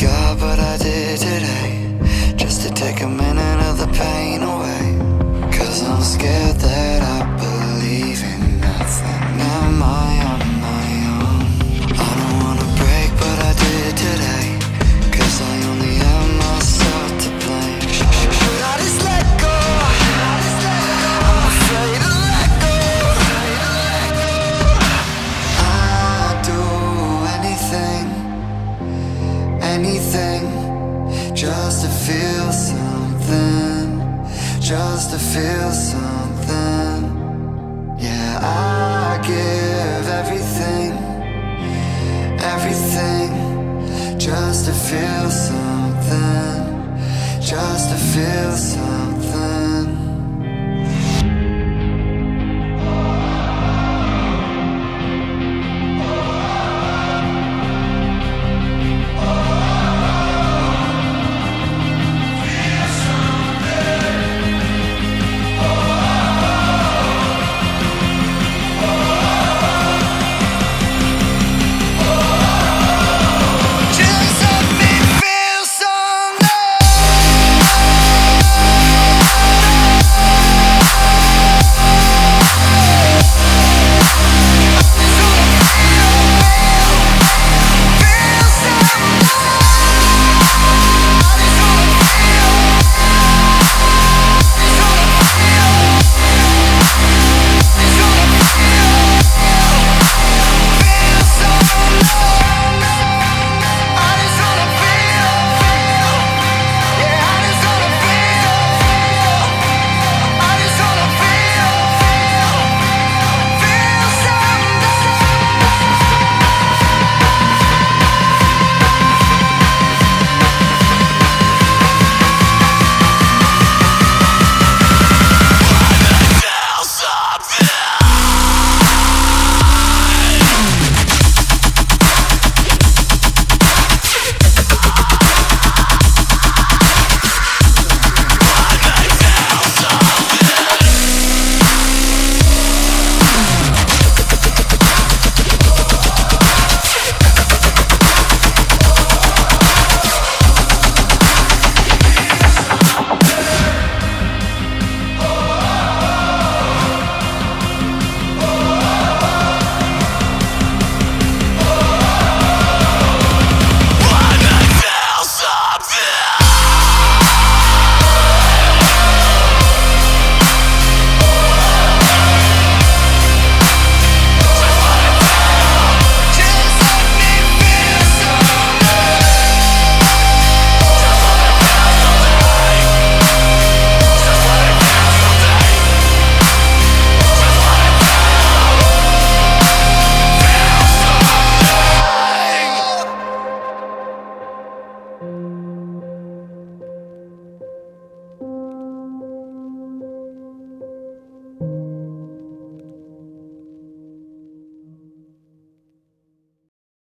God, but I did today Just to take a minute of the pain away. Cause I'm scared that anything, just to feel something, just to feel something. Yeah, I give everything, everything, just to feel something, just to feel something.